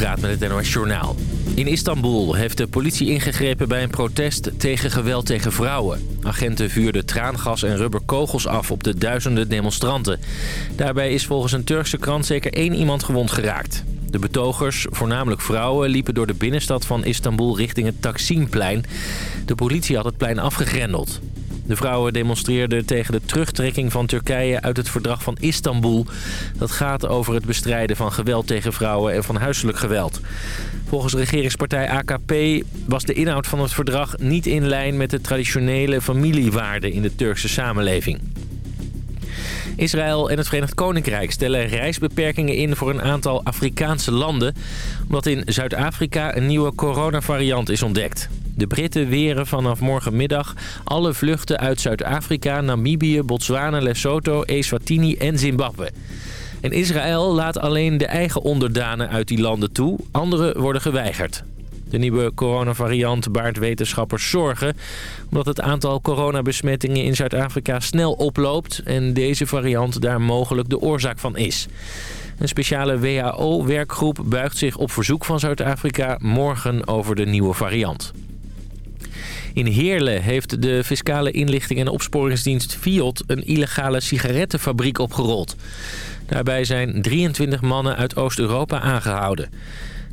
Hoekraat met het NOS Journaal. In Istanbul heeft de politie ingegrepen bij een protest tegen geweld tegen vrouwen. Agenten vuurden traangas en rubberkogels af op de duizenden demonstranten. Daarbij is volgens een Turkse krant zeker één iemand gewond geraakt. De betogers, voornamelijk vrouwen, liepen door de binnenstad van Istanbul richting het Taksimplein. De politie had het plein afgegrendeld. De vrouwen demonstreerden tegen de terugtrekking van Turkije uit het verdrag van Istanbul. Dat gaat over het bestrijden van geweld tegen vrouwen en van huiselijk geweld. Volgens regeringspartij AKP was de inhoud van het verdrag niet in lijn met de traditionele familiewaarden in de Turkse samenleving. Israël en het Verenigd Koninkrijk stellen reisbeperkingen in voor een aantal Afrikaanse landen... omdat in Zuid-Afrika een nieuwe coronavariant is ontdekt. De Britten weren vanaf morgenmiddag alle vluchten uit Zuid-Afrika, Namibië, Botswana, Lesotho, Eswatini en Zimbabwe. En Israël laat alleen de eigen onderdanen uit die landen toe. Andere worden geweigerd. De nieuwe coronavariant baart wetenschappers zorgen... omdat het aantal coronabesmettingen in Zuid-Afrika snel oploopt... en deze variant daar mogelijk de oorzaak van is. Een speciale WHO-werkgroep buigt zich op verzoek van Zuid-Afrika... morgen over de nieuwe variant. In Heerlen heeft de Fiscale Inlichting en Opsporingsdienst FIOD... een illegale sigarettenfabriek opgerold. Daarbij zijn 23 mannen uit Oost-Europa aangehouden.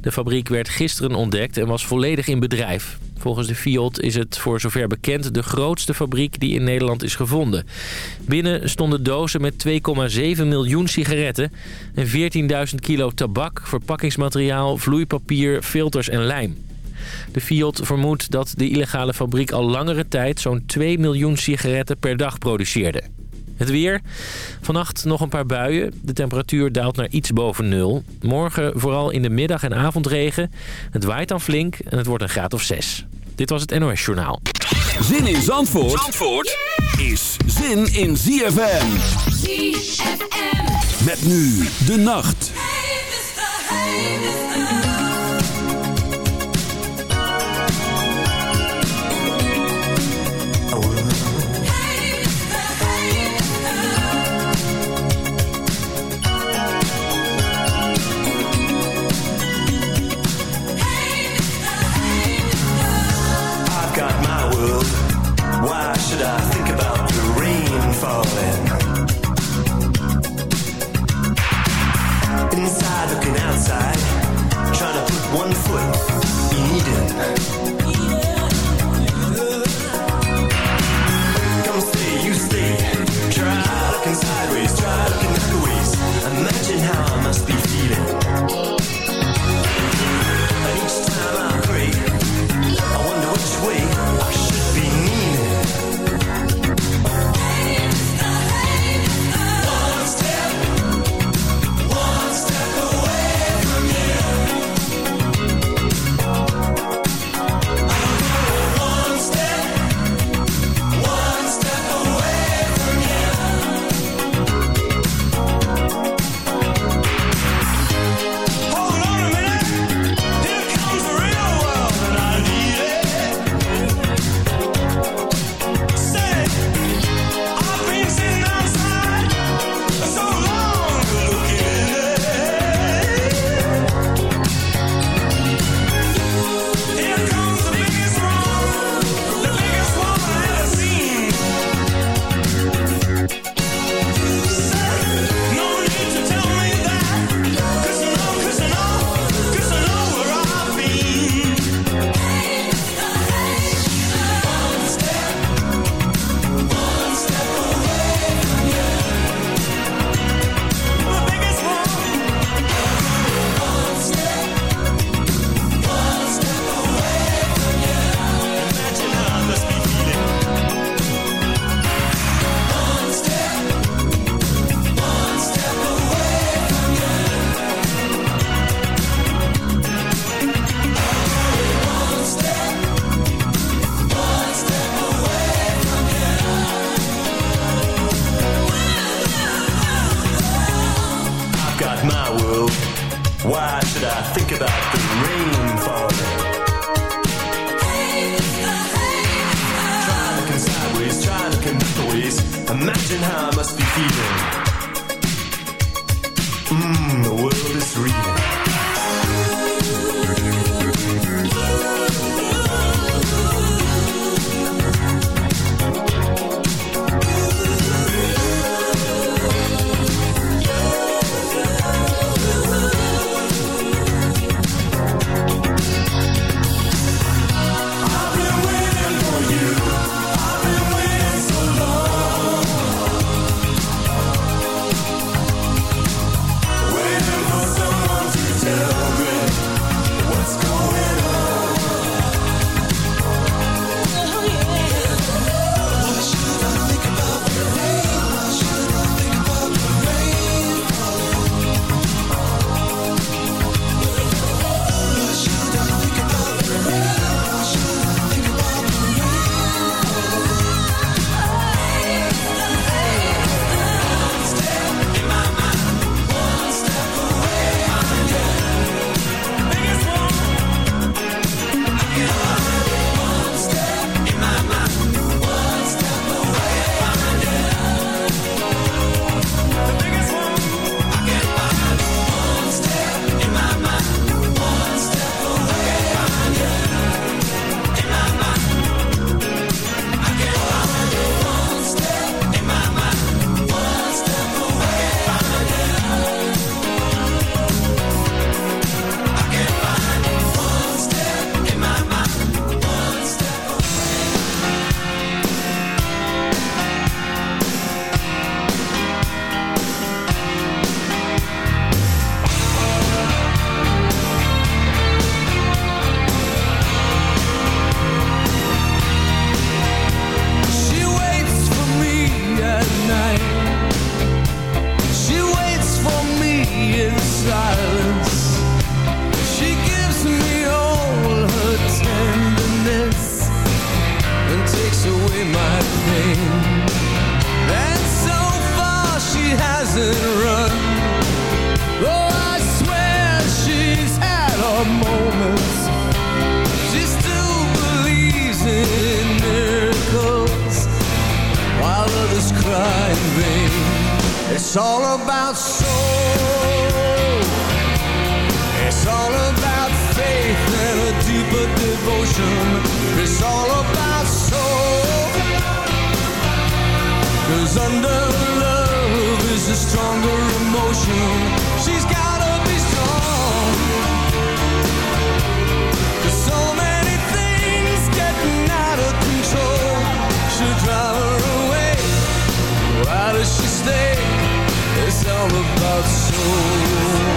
De fabriek werd gisteren ontdekt en was volledig in bedrijf. Volgens de Fiat is het voor zover bekend de grootste fabriek die in Nederland is gevonden. Binnen stonden dozen met 2,7 miljoen sigaretten en 14.000 kilo tabak, verpakkingsmateriaal, vloeipapier, filters en lijm. De Fiat vermoedt dat de illegale fabriek al langere tijd zo'n 2 miljoen sigaretten per dag produceerde. Het weer. Vannacht nog een paar buien. De temperatuur daalt naar iets boven nul. Morgen vooral in de middag en avondregen. Het waait dan flink en het wordt een graad of 6. Dit was het NOS Journaal. Zin in Zandvoort, Zandvoort is zin in ZFM. ZFM. Met nu de nacht. One foot in Eden. Come stay, you stay. Try looking sideways, try looking backwards. Imagine how I must be feeling. Emotion. It's all about soul. Cause under love is a stronger emotion. She's gotta be strong. Cause so many things getting out of control should drive her away. Why does she stay? It's all about soul.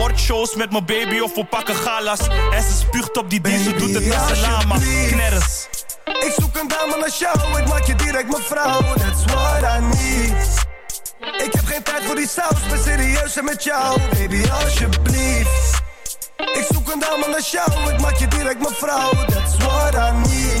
Awardshows met mijn baby of we pakken galas. En ze spuugt op die die, ze doet het met z'n lama. alsjeblieft. Knerres. Ik zoek een dame naar jou, ik maak je direct mijn vrouw. That's what I need. Ik heb geen tijd voor die saus, ben serieus en met jou. Baby, alsjeblieft. Ik zoek een dame naar jou, ik maak je direct mijn vrouw. That's what I need.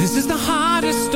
This is the hardest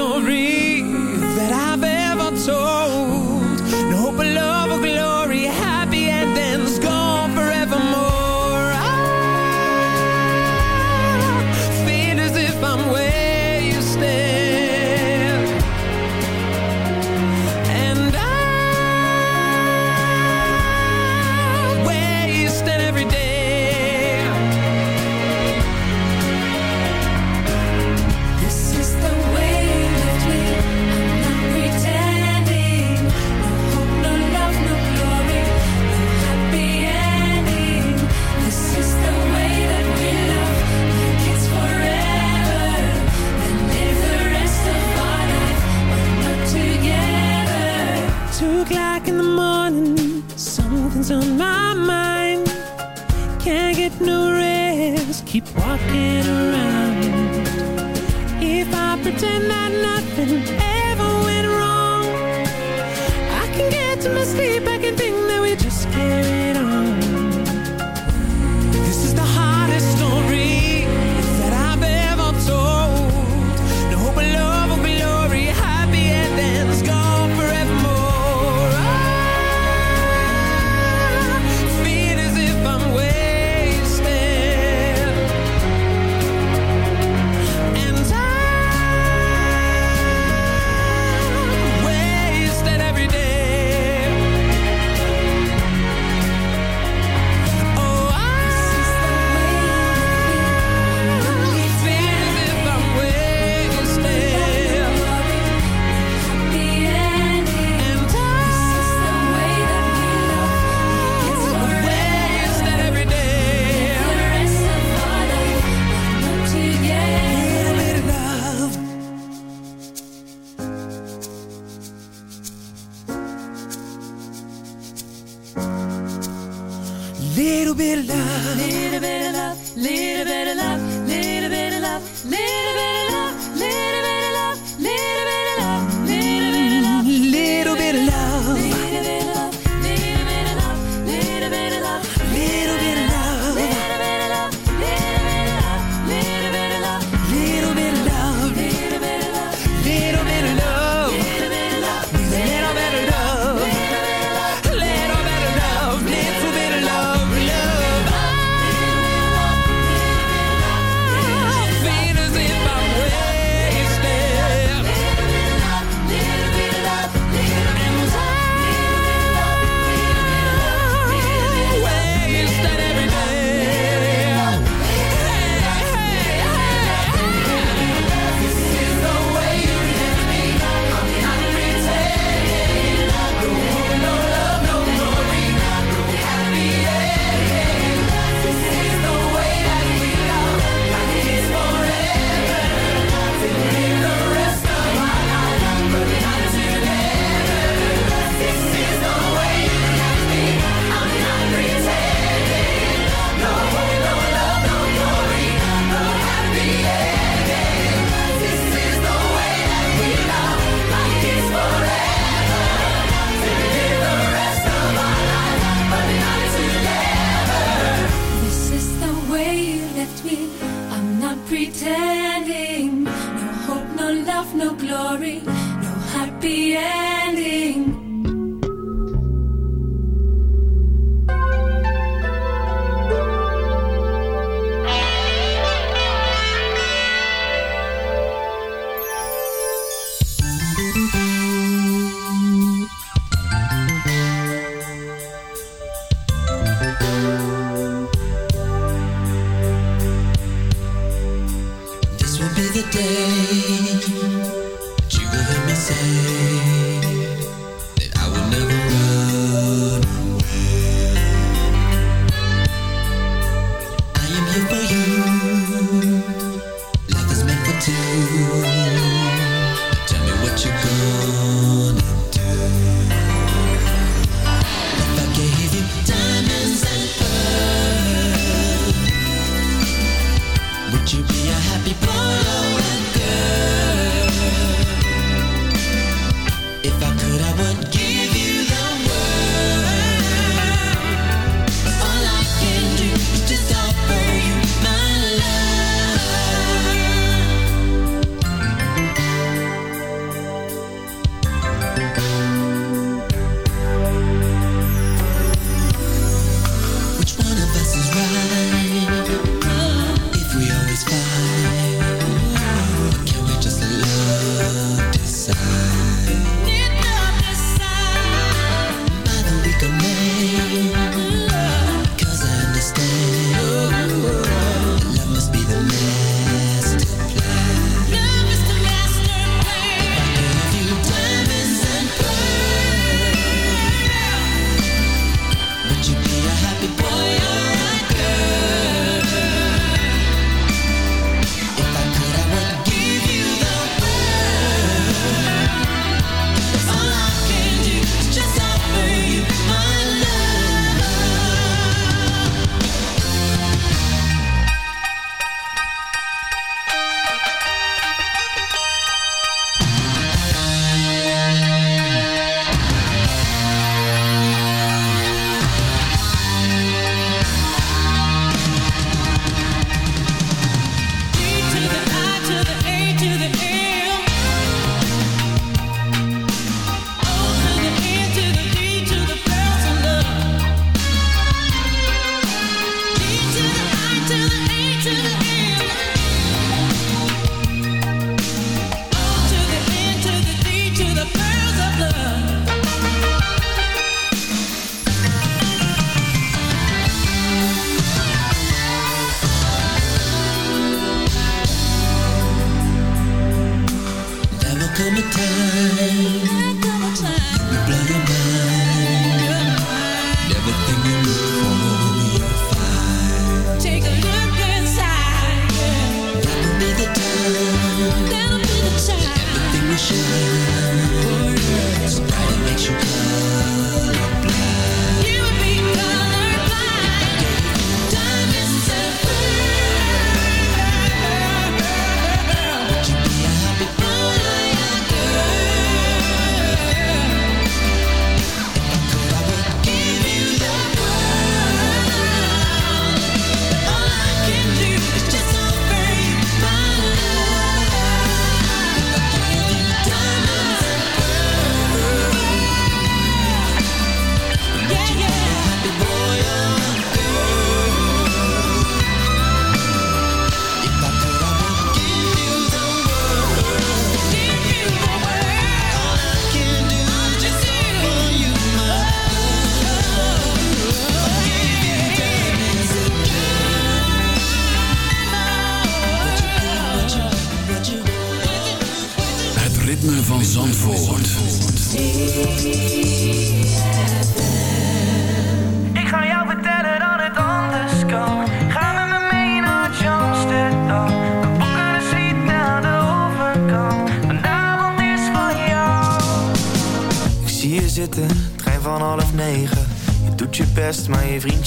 keep walking around. If I pretend that nothing ever went wrong, I can get to my sleep, I can think that we just can't.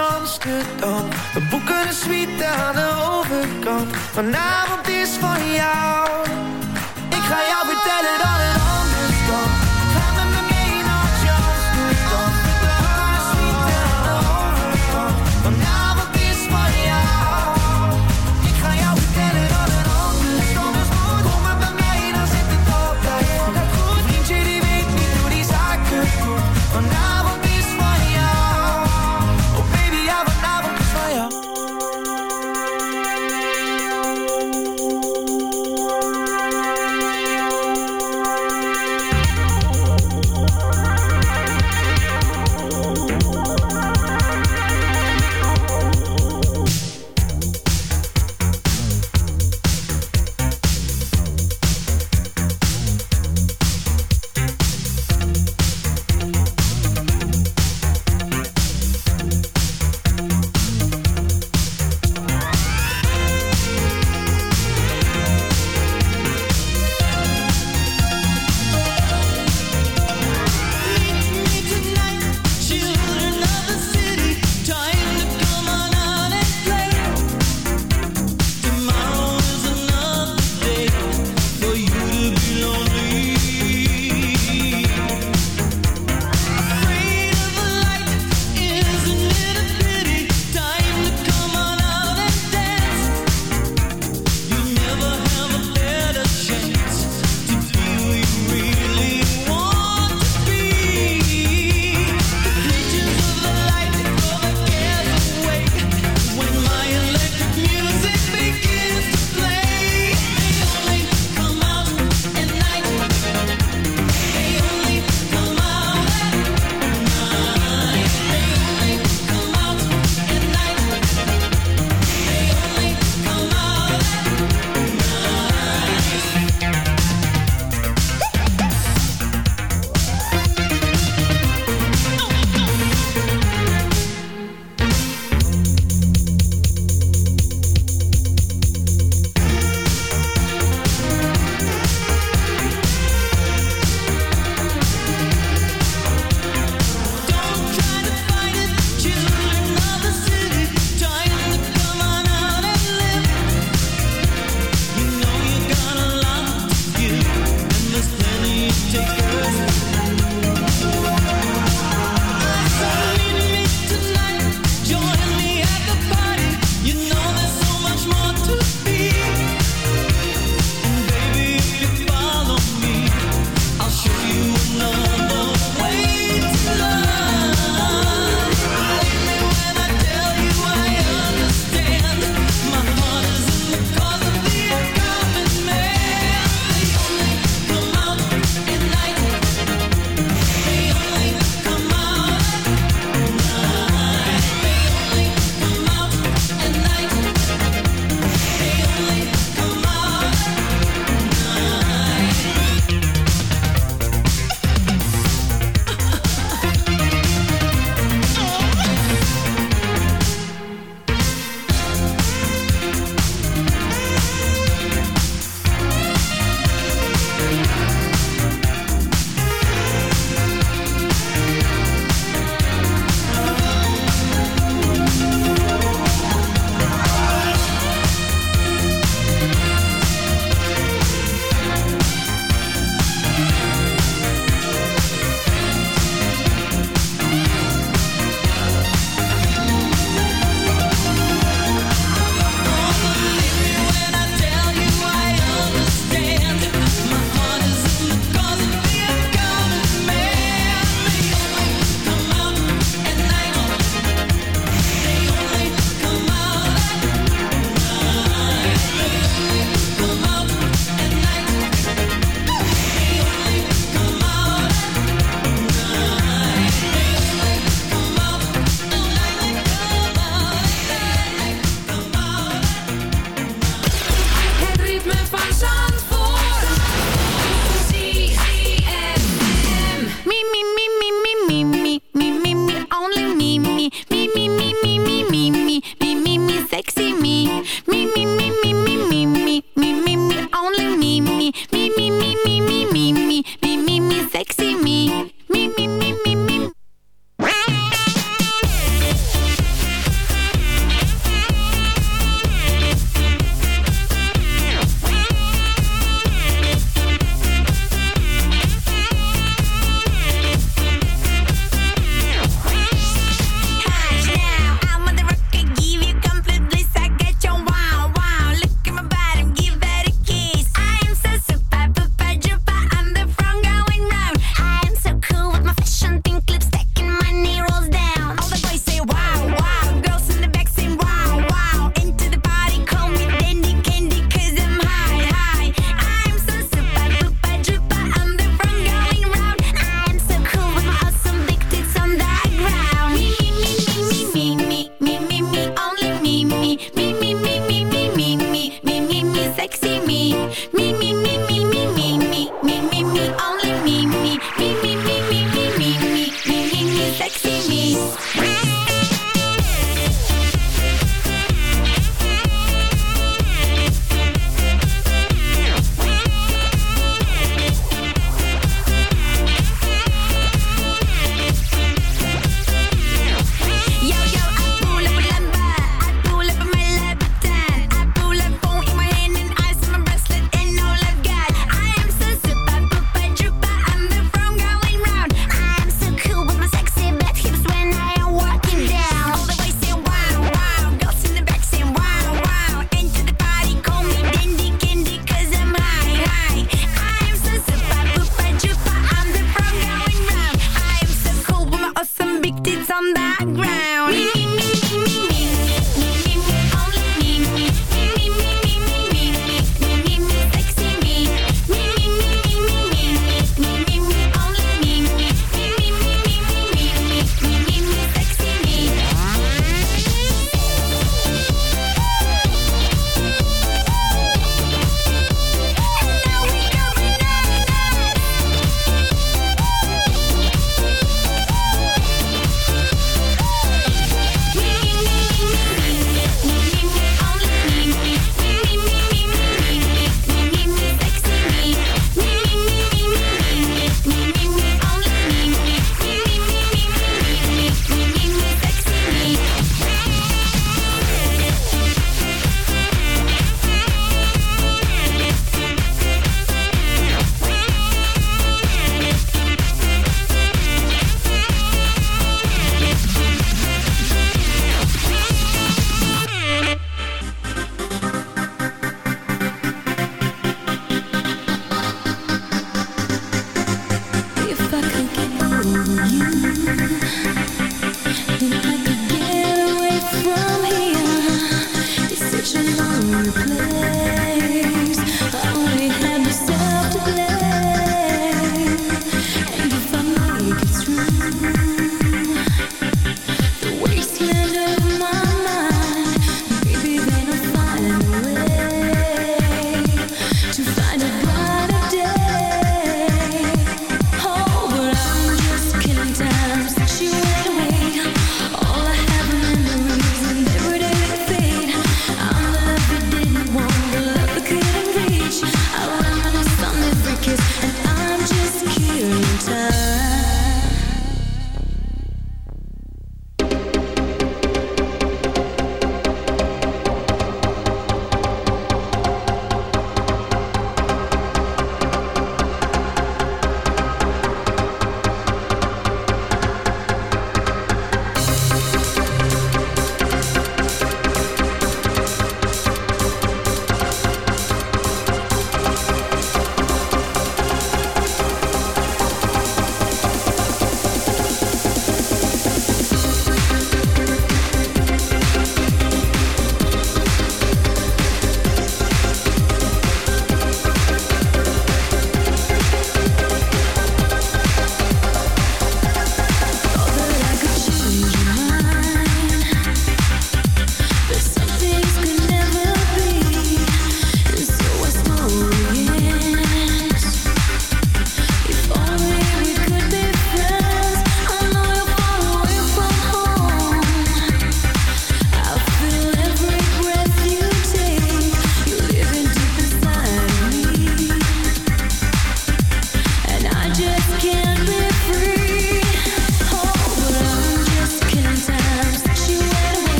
Amsterdam. We boeken een suite aan de overkant. Vanavond is van jou. Ik ga jou vertellen dat het